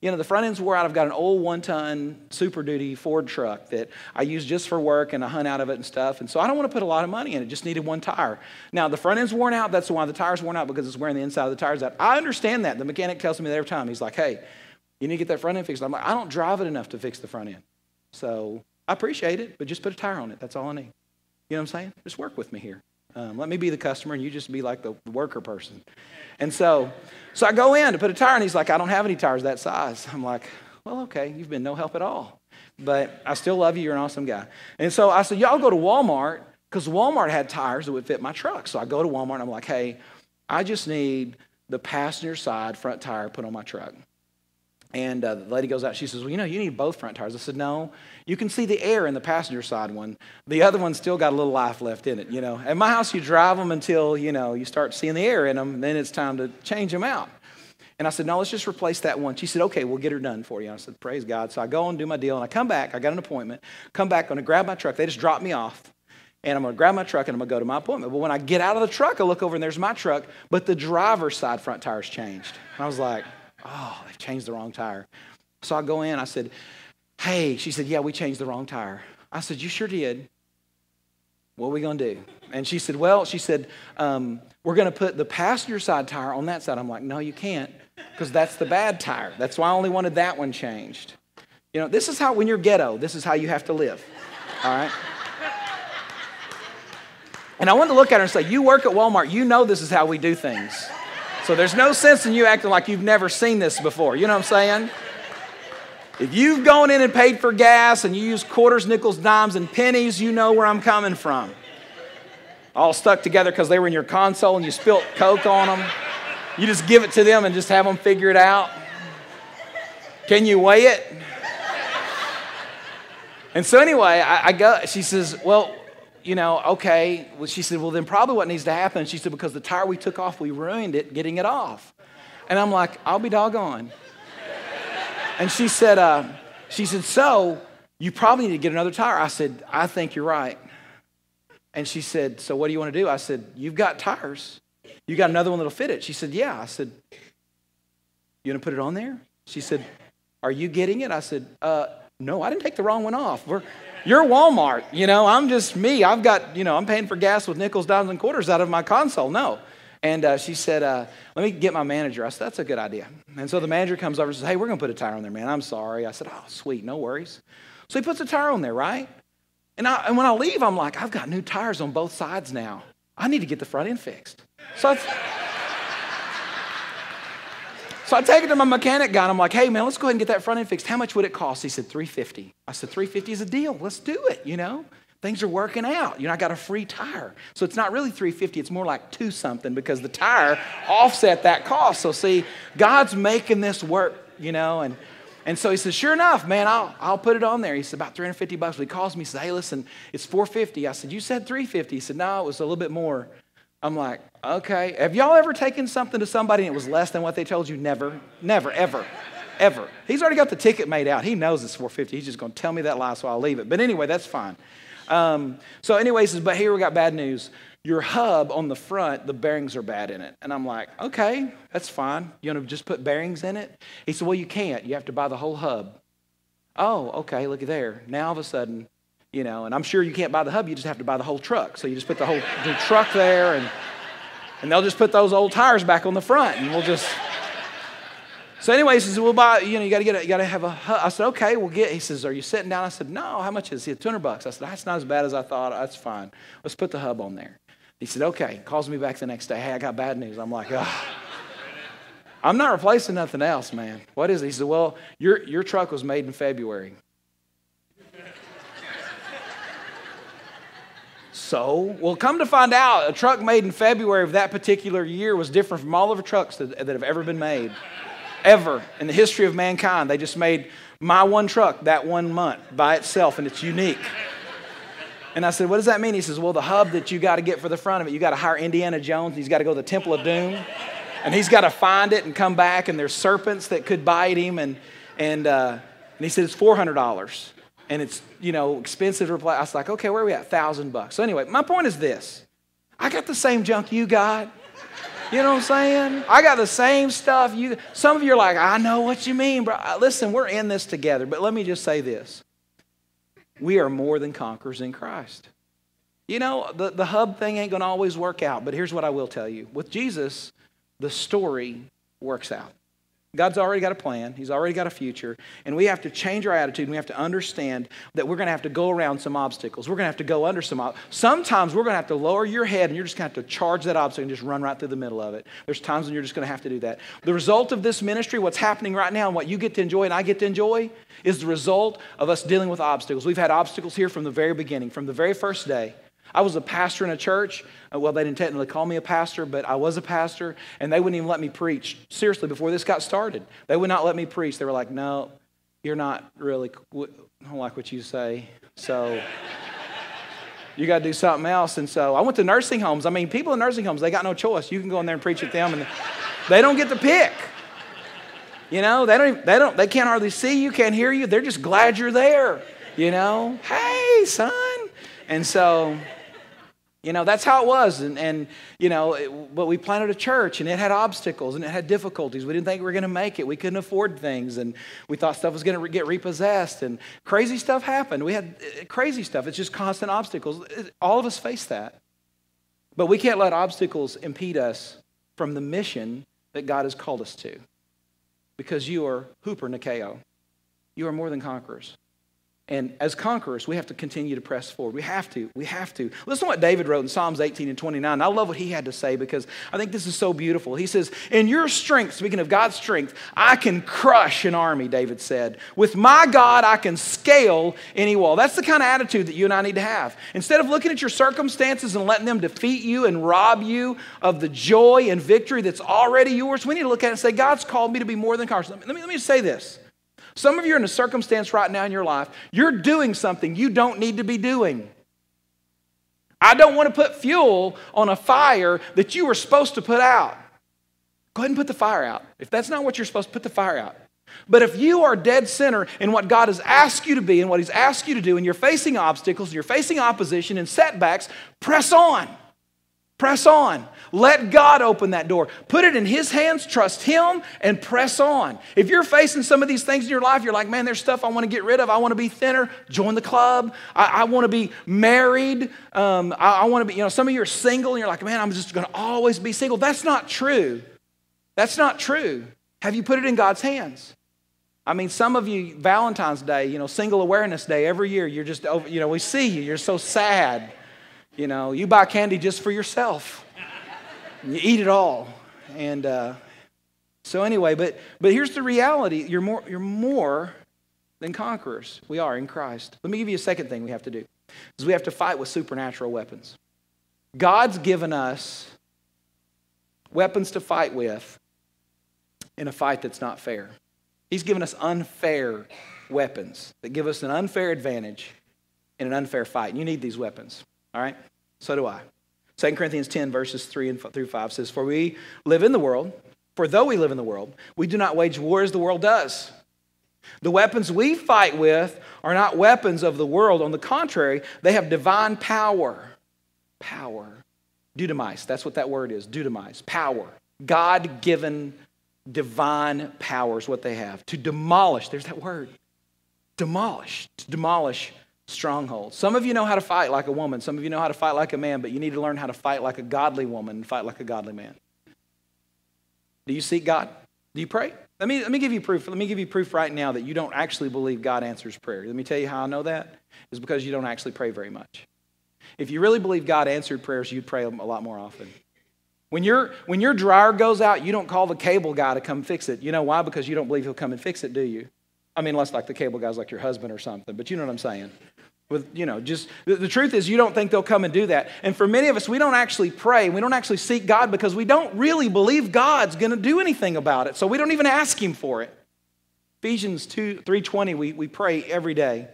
You know, the front end's wore out. I've got an old one ton Super Duty Ford truck that I use just for work and I hunt out of it and stuff. And so I don't want to put a lot of money in it, just needed one tire. Now, the front end's worn out. That's why the tire's worn out because it's wearing the inside of the tires out. I understand that. The mechanic tells me that every time. He's like, hey, you need to get that front end fixed. I'm like, I don't drive it enough to fix the front end. So I appreciate it, but just put a tire on it. That's all I need. You know what I'm saying? Just work with me here. Um, let me be the customer and you just be like the worker person. And so, so I go in to put a tire, and he's like, I don't have any tires that size. I'm like, well, okay, you've been no help at all. But I still love you. You're an awesome guy. And so I said, y'all go to Walmart because Walmart had tires that would fit my truck. So I go to Walmart and I'm like, hey, I just need the passenger side front tire put on my truck. And uh, the lady goes out. She says, Well, you know, you need both front tires. I said, No, you can see the air in the passenger side one. The other one's still got a little life left in it, you know. At my house, you drive them until, you know, you start seeing the air in them, and then it's time to change them out. And I said, No, let's just replace that one. She said, Okay, we'll get her done for you. I said, Praise God. So I go and do my deal, and I come back. I got an appointment. Come back, I'm going to grab my truck. They just drop me off. And I'm going to grab my truck and I'm going to go to my appointment. But when I get out of the truck, I look over and there's my truck, but the driver's side front tire's changed. And I was like, oh, they've changed the wrong tire. So I go in, I said, Hey, she said, Yeah, we changed the wrong tire. I said, You sure did. What are we going to do? And she said, Well, she said, um, We're going to put the passenger side tire on that side. I'm like, No, you can't, because that's the bad tire. That's why I only wanted that one changed. You know, this is how, when you're ghetto, this is how you have to live. All right? And I wanted to look at her and say, You work at Walmart, you know this is how we do things. So there's no sense in you acting like you've never seen this before. You know what I'm saying? If you've gone in and paid for gas and you use quarters, nickels, dimes, and pennies, you know where I'm coming from. All stuck together because they were in your console and you spilt Coke on them. You just give it to them and just have them figure it out. Can you weigh it? And so, anyway, I, I go, she says, Well, you know, okay. Well, she said, Well, then probably what needs to happen. She said, Because the tire we took off, we ruined it getting it off. And I'm like, I'll be doggone. And she said, uh, she said, so you probably need to get another tire. I said, I think you're right. And she said, so what do you want to do? I said, you've got tires. You got another one that'll fit it. She said, yeah. I said, you going to put it on there? She said, are you getting it? I said, uh, no, I didn't take the wrong one off. We're, you're Walmart, you know, I'm just me. I've got, you know, I'm paying for gas with nickels, dimes, and quarters out of my console. No. And uh, she said, uh, Let me get my manager. I said, That's a good idea. And so the manager comes over and says, Hey, we're going to put a tire on there, man. I'm sorry. I said, Oh, sweet. No worries. So he puts a tire on there, right? And, I, and when I leave, I'm like, I've got new tires on both sides now. I need to get the front end fixed. So I, so I take it to my mechanic guy and I'm like, hey man, let's go ahead and get that front end fixed. How much would it cost? He said, 350. I said, 350 is a deal. Let's do it, you know? things are working out. You know, I got a free tire. So it's not really 350, it's more like two something because the tire offset that cost. So see, God's making this work, you know, and and so he says, sure enough, man, I'll, I'll put it on there. He said, about 350 bucks. He calls me, he says, hey, listen, it's 450. I said, you said 350. He said, no, it was a little bit more. I'm like, okay. Have y'all ever taken something to somebody and it was less than what they told you? Never, never, ever, ever. He's already got the ticket made out. He knows it's 450. He's just going to tell me that lie, so I'll leave it. But anyway, that's fine. Um, so, anyways, but here we got bad news. Your hub on the front, the bearings are bad in it. And I'm like, okay, that's fine. You want to just put bearings in it? He said, well, you can't. You have to buy the whole hub. Oh, okay, look at there. Now all of a sudden, you know, and I'm sure you can't buy the hub, you just have to buy the whole truck. So you just put the whole the truck there and and they'll just put those old tires back on the front and we'll just so, anyway, he said, "We'll buy. You know, you got to get. A, you got to have a." Hub. I said, "Okay, we'll get." He says, "Are you sitting down?" I said, "No. How much is it? Two hundred bucks." I said, "That's not as bad as I thought. That's fine. Let's put the hub on there." He said, "Okay." Calls me back the next day. Hey, I got bad news. I'm like, "Ah." I'm not replacing nothing else, man. What is it? He said, Well, your, your truck was made in February. So, well, come to find out, a truck made in February of that particular year was different from all of the trucks that, that have ever been made ever in the history of mankind. They just made my one truck that one month by itself, and it's unique. And I said, What does that mean? He says, Well, the hub that you got to get for the front of it, you got to hire Indiana Jones, and he's got to go to the Temple of Doom. and he's got to find it and come back, and there's serpents that could bite him. And, and, uh, and he said, it's $400. And it's, you know, expensive to replace. I was like, okay, where are we at? Thousand bucks. So anyway, my point is this. I got the same junk you got. You know what I'm saying? I got the same stuff. You, some of you are like, I know what you mean, bro. Uh, listen, we're in this together. But let me just say this we are more than conquerors in Christ. You know, the, the hub thing ain't going to always work out, but here's what I will tell you. With Jesus, the story works out. God's already got a plan. He's already got a future. And we have to change our attitude. And we have to understand that we're going to have to go around some obstacles. We're going to have to go under some obstacles. Sometimes we're going to have to lower your head and you're just going to have to charge that obstacle and just run right through the middle of it. There's times when you're just going to have to do that. The result of this ministry, what's happening right now and what you get to enjoy and I get to enjoy, is the result of us dealing with obstacles. We've had obstacles here from the very beginning, from the very first day. I was a pastor in a church. Uh, well, they didn't technically call me a pastor, but I was a pastor, and they wouldn't even let me preach. Seriously, before this got started, they would not let me preach. They were like, no, you're not really, I don't like what you say. So you got to do something else. And so I went to nursing homes. I mean, people in nursing homes, they got no choice. You can go in there and preach at them, and they don't get to pick. You know, they don't, they don't, they can't hardly see you, can't hear you. They're just glad you're there. You know, hey, son. And so you know, that's how it was. And, and you know, it, but we planted a church and it had obstacles and it had difficulties. We didn't think we were going to make it. We couldn't afford things. And we thought stuff was going to get repossessed. And crazy stuff happened. We had uh, crazy stuff. It's just constant obstacles. All of us face that. But we can't let obstacles impede us from the mission that God has called us to. Because you are Hooper Nikeo. You are more than conquerors. And as conquerors, we have to continue to press forward. We have to. We have to. Listen to what David wrote in Psalms 18 and 29. I love what he had to say because I think this is so beautiful. He says, In your strength, speaking of God's strength, I can crush an army, David said. With my God, I can scale any wall. That's the kind of attitude that you and I need to have. Instead of looking at your circumstances and letting them defeat you and rob you of the joy and victory that's already yours, we need to look at it and say, God's called me to be more than conquerors. Let me, let me, let me say this. Some of you are in a circumstance right now in your life, you're doing something you don't need to be doing. I don't want to put fuel on a fire that you were supposed to put out. Go ahead and put the fire out. If that's not what you're supposed to, put the fire out. But if you are dead center in what God has asked you to be and what He's asked you to do, and you're facing obstacles, and you're facing opposition and setbacks, press on. Press on. Let God open that door. Put it in His hands, trust Him, and press on. If you're facing some of these things in your life, you're like, man, there's stuff I want to get rid of. I want to be thinner. Join the club. I, I want to be married. Um, I, I want to be, you know, some of you are single and you're like, man, I'm just going to always be single. That's not true. That's not true. Have you put it in God's hands? I mean, some of you, Valentine's Day, you know, Single Awareness Day, every year, you're just, over, you know, we see you, you're so sad. You know, you buy candy just for yourself. you eat it all. And uh, so anyway, but but here's the reality: you're more you're more than conquerors. We are in Christ. Let me give you a second thing we have to do: is we have to fight with supernatural weapons. God's given us weapons to fight with in a fight that's not fair. He's given us unfair weapons that give us an unfair advantage in an unfair fight. And you need these weapons. All right? So do I. 2 Corinthians 10, verses 3 and through 5 says, For we live in the world, for though we live in the world, we do not wage war as the world does. The weapons we fight with are not weapons of the world. On the contrary, they have divine power. Power. Dunamis, that's what that word is. Dunamis, power. God given divine power is what they have. To demolish, there's that word. Demolish. To demolish strongholds. Some of you know how to fight like a woman, some of you know how to fight like a man, but you need to learn how to fight like a godly woman and fight like a godly man. Do you seek God? Do you pray? Let me, let me give you proof. Let me give you proof right now that you don't actually believe God answers prayer. Let me tell you how I know that is because you don't actually pray very much. If you really believe God answered prayers, you'd pray a lot more often. When, your when your dryer goes out, you don't call the cable guy to come fix it. You know why? Because you don't believe he'll come and fix it, do you? I mean, unless like the cable guy's like your husband or something, but you know what I'm saying. With, you know, just the, the, truth is, you don't think they'll come and do that. And for many of us, we don't actually pray. We don't actually seek God because we don't really believe God's going to do anything about it. So we don't even ask Him for it. Ephesians 2, 3.20, we, we pray every day.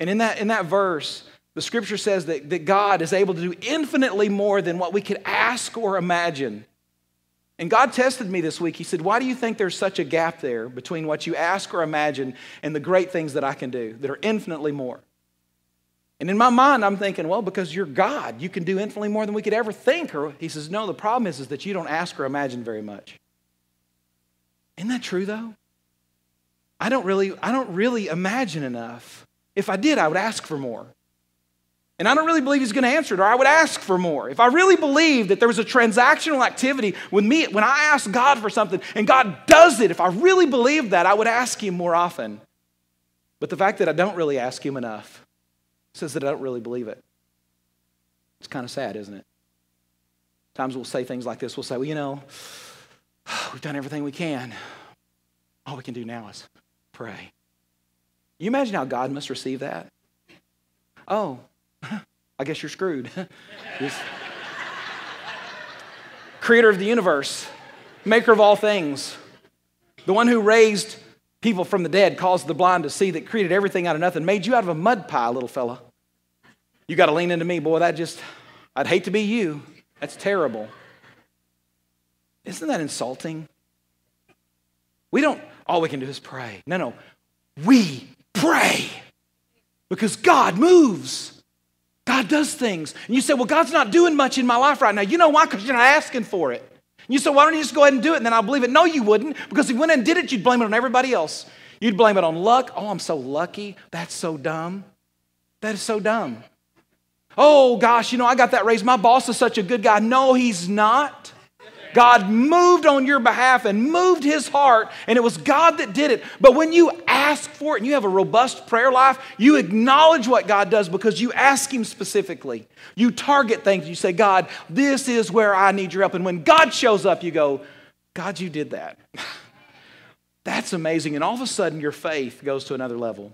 And in that, in that verse, the scripture says that, that God is able to do infinitely more than what we could ask or imagine. And God tested me this week. He said, Why do you think there's such a gap there between what you ask or imagine and the great things that I can do that are infinitely more? And in my mind, I'm thinking, well, because you're God, you can do infinitely more than we could ever think. Or he says, no, the problem is, is that you don't ask or imagine very much. Isn't that true though? I don't really, I don't really imagine enough. If I did, I would ask for more. And I don't really believe he's going to answer it, or I would ask for more. If I really believe that there was a transactional activity with me, when I ask God for something and God does it, if I really believe that, I would ask him more often. But the fact that I don't really ask him enough says that I don't really believe it. It's kind of sad, isn't it? Times we'll say things like this. We'll say, well, you know, we've done everything we can. All we can do now is pray. You imagine how God must receive that? Oh, I guess you're screwed. Creator of the universe, maker of all things, the one who raised people from the dead, caused the blind to see, that created everything out of nothing, made you out of a mud pie, little fella. You got to lean into me, boy. That just, I'd hate to be you. That's terrible. Isn't that insulting? We don't, all we can do is pray. No, no. We pray because God moves. God does things. And you say, well, God's not doing much in my life right now. You know why? Because you're not asking for it. You say, why don't you just go ahead and do it and then I'll believe it? No, you wouldn't, because if you went and did it, you'd blame it on everybody else. You'd blame it on luck. Oh, I'm so lucky. That's so dumb. That is so dumb. Oh, gosh, you know, I got that raise. My boss is such a good guy. No, he's not. God moved on your behalf and moved his heart, and it was God that did it. But when you ask for it and you have a robust prayer life, you acknowledge what God does because you ask him specifically. You target things. You say, God, this is where I need your help. And when God shows up, you go, God, you did that. That's amazing. And all of a sudden, your faith goes to another level.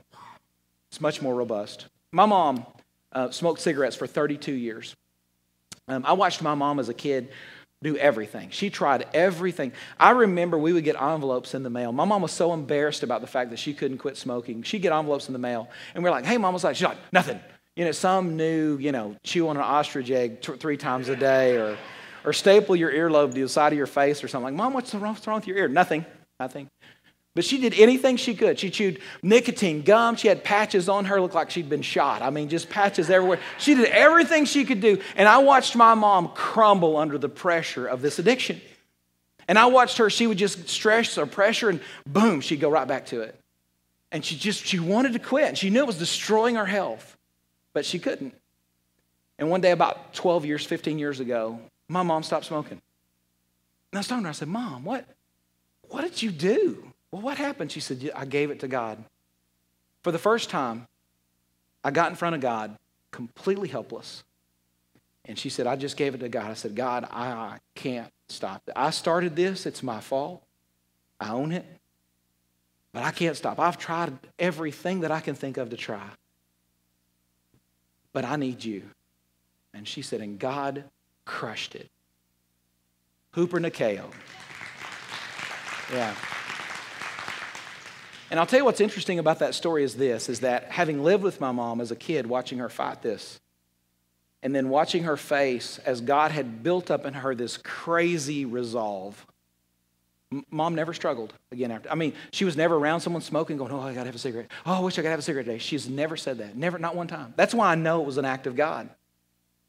It's much more robust. My mom uh, smoked cigarettes for 32 years. Um, I watched my mom as a kid do everything. She tried everything. I remember we would get envelopes in the mail. My mom was so embarrassed about the fact that she couldn't quit smoking. She'd get envelopes in the mail, and we are like, hey, mom was like, she's like, nothing. You know, some new, you know, chew on an ostrich egg t- three times a day, or, or staple your earlobe to the side of your face, or something like, mom, what's wrong, what's wrong with your ear? Nothing. Nothing. But she did anything she could. She chewed nicotine gum. She had patches on her, looked like she'd been shot. I mean, just patches everywhere. She did everything she could do. And I watched my mom crumble under the pressure of this addiction. And I watched her, she would just stress or pressure, and boom, she'd go right back to it. And she just, she wanted to quit. She knew it was destroying her health, but she couldn't. And one day, about 12 years, 15 years ago, my mom stopped smoking. And I was talking to her, I said, Mom, what, what did you do? Well, what happened? She said, I gave it to God. For the first time, I got in front of God completely helpless. And she said, I just gave it to God. I said, God, I can't stop. I started this. It's my fault. I own it. But I can't stop. I've tried everything that I can think of to try. But I need you. And she said, and God crushed it. Hooper Nikeo. Yeah. And I'll tell you what's interesting about that story is this is that having lived with my mom as a kid, watching her fight this, and then watching her face as God had built up in her this crazy resolve. Mom never struggled again after. I mean, she was never around someone smoking, going, "Oh, I gotta have a cigarette. Oh, I wish I could have a cigarette today." She's never said that. Never, not one time. That's why I know it was an act of God.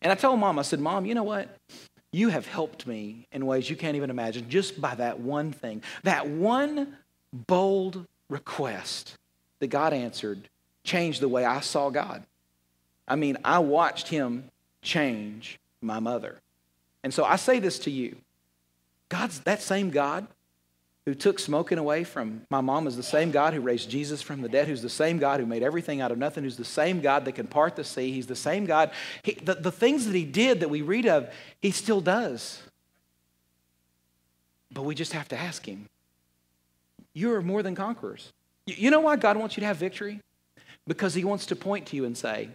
And I told mom, I said, "Mom, you know what? You have helped me in ways you can't even imagine just by that one thing. That one bold request that God answered changed the way I saw God. I mean, I watched him change my mother. And so I say this to you God's that same God who took smoking away from my mom is the same God who raised Jesus from the dead, who's the same God who made everything out of nothing, who's the same God that can part the sea. He's the same God. He, the, the things that he did that we read of, he still does. But we just have to ask him. You are more than conquerors. You know why God wants you to have victory? Because he wants to point to you and say,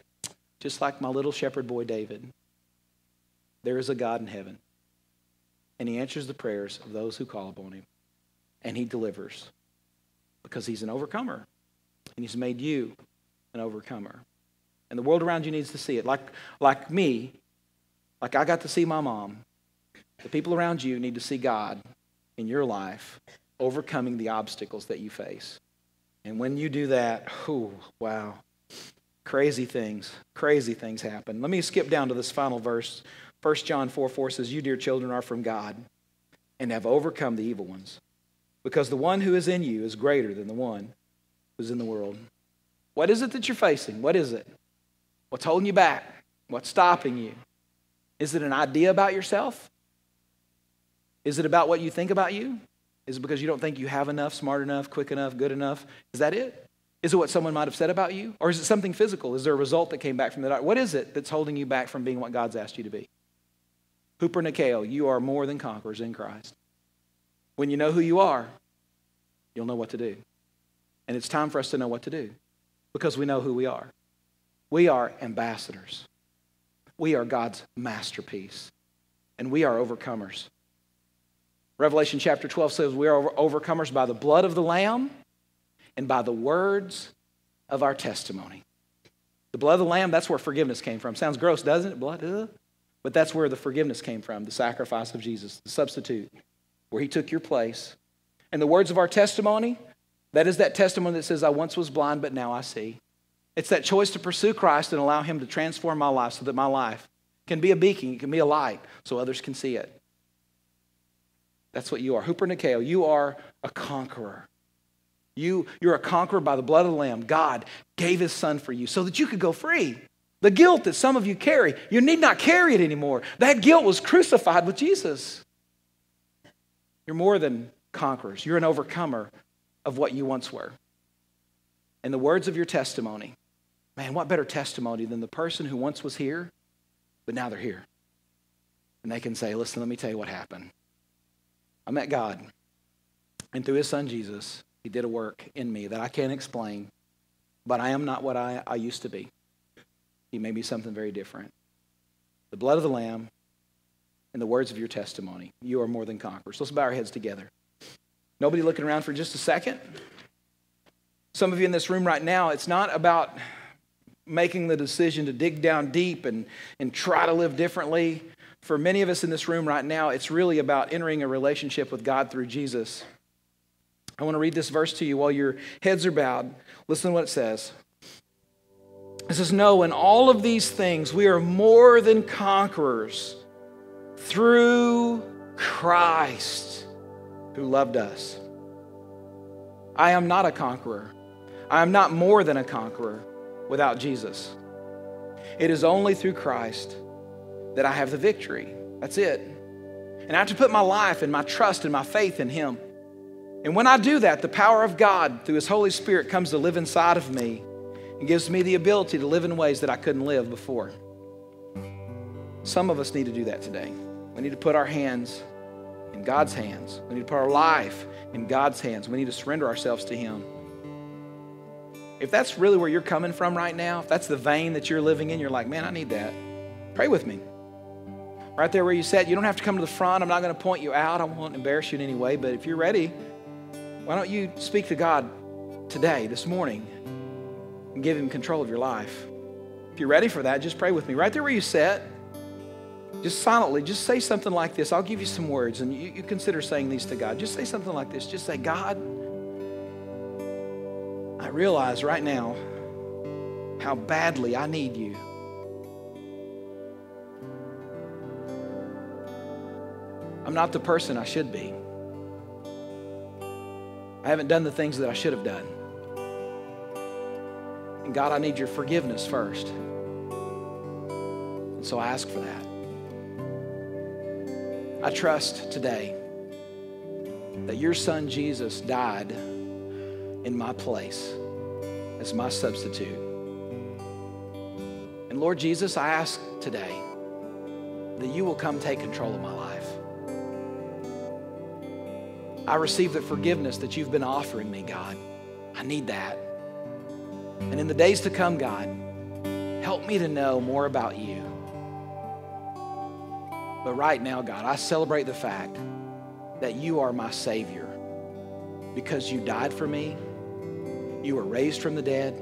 just like my little shepherd boy David, there is a God in heaven. And he answers the prayers of those who call upon him. And he delivers because he's an overcomer. And he's made you an overcomer. And the world around you needs to see it. Like, like me, like I got to see my mom The people around you need to see God in your life overcoming the obstacles that you face. And when you do that, oh, wow, crazy things, crazy things happen. Let me skip down to this final verse. 1 John 4 4 says, You, dear children, are from God and have overcome the evil ones, because the one who is in you is greater than the one who's in the world. What is it that you're facing? What is it? What's holding you back? What's stopping you? Is it an idea about yourself? Is it about what you think about you? Is it because you don't think you have enough, smart enough, quick enough, good enough? Is that it? Is it what someone might have said about you? Or is it something physical? Is there a result that came back from the doctor? What is it that's holding you back from being what God's asked you to be? Hooper Nikeo, you are more than conquerors in Christ. When you know who you are, you'll know what to do. And it's time for us to know what to do because we know who we are. We are ambassadors. We are God's masterpiece. And we are overcomers. Revelation chapter 12 says we are overcomers by the blood of the Lamb and by the words of our testimony. The blood of the Lamb, that's where forgiveness came from. Sounds gross, doesn't it? Blood. But that's where the forgiveness came from, the sacrifice of Jesus, the substitute, where he took your place. And the words of our testimony, that is that testimony that says, I once was blind, but now I see. It's that choice to pursue Christ and allow him to transform my life so that my life can be a beacon, it can be a light, so others can see it. That's what you are. Hooper Nikeo, you are a conqueror. You, you're a conqueror by the blood of the Lamb. God gave his son for you so that you could go free. The guilt that some of you carry, you need not carry it anymore. That guilt was crucified with Jesus. You're more than conquerors, you're an overcomer of what you once were. And the words of your testimony, man, what better testimony than the person who once was here, but now they're here. And they can say, listen, let me tell you what happened. I met God, and through his son Jesus, he did a work in me that I can't explain, but I am not what I, I used to be. He made me something very different. The blood of the Lamb and the words of your testimony. You are more than conquerors. Let's bow our heads together. Nobody looking around for just a second? Some of you in this room right now, it's not about making the decision to dig down deep and, and try to live differently. For many of us in this room right now, it's really about entering a relationship with God through Jesus. I want to read this verse to you while your heads are bowed. Listen to what it says. It says, No, in all of these things, we are more than conquerors through Christ who loved us. I am not a conqueror. I am not more than a conqueror without Jesus. It is only through Christ that I have the victory. That's it. And I have to put my life and my trust and my faith in Him. And when I do that, the power of God through His Holy Spirit comes to live inside of me and gives me the ability to live in ways that I couldn't live before. Some of us need to do that today. We need to put our hands in God's hands. We need to put our life in God's hands. We need to surrender ourselves to Him. If that's really where you're coming from right now, if that's the vein that you're living in, you're like, man, I need that. Pray with me right there where you sat. You don't have to come to the front. I'm not going to point you out. I won't embarrass you in any way. But if you're ready, why don't you speak to God today, this morning, and give Him control of your life? If you're ready for that, just pray with me. Right there where you sat, just silently, just say something like this. I'll give you some words, and you, you consider saying these to God. Just say something like this. Just say, God, I realize right now how badly I need you. I'm not the person I should be. I haven't done the things that I should have done. And God, I need your forgiveness first. And so I ask for that. I trust today that your son Jesus died in my place as my substitute. And Lord Jesus, I ask today that you will come take control of my life. I receive the forgiveness that you've been offering me, God. I need that. And in the days to come, God, help me to know more about you. But right now, God, I celebrate the fact that you are my Savior because you died for me, you were raised from the dead,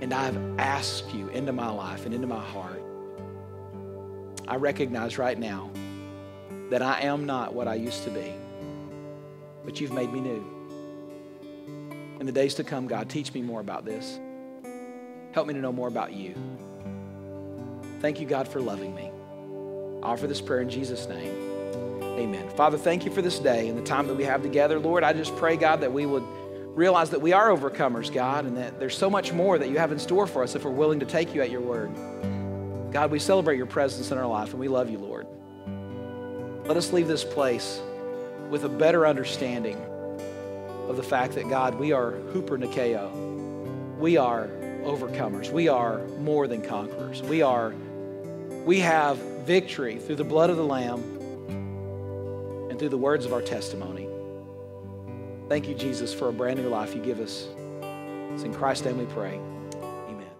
and I've asked you into my life and into my heart. I recognize right now that I am not what I used to be, but you've made me new. In the days to come, God, teach me more about this. Help me to know more about you. Thank you, God, for loving me. I offer this prayer in Jesus' name. Amen. Father, thank you for this day and the time that we have together. Lord, I just pray, God, that we would realize that we are overcomers, God, and that there's so much more that you have in store for us if we're willing to take you at your word. God, we celebrate your presence in our life and we love you, Lord. Let us leave this place with a better understanding of the fact that, God, we are Hooper Nikeo. We are overcomers. We are more than conquerors. We are, we have victory through the blood of the Lamb and through the words of our testimony. Thank you, Jesus, for a brand new life you give us. It's in Christ's name we pray.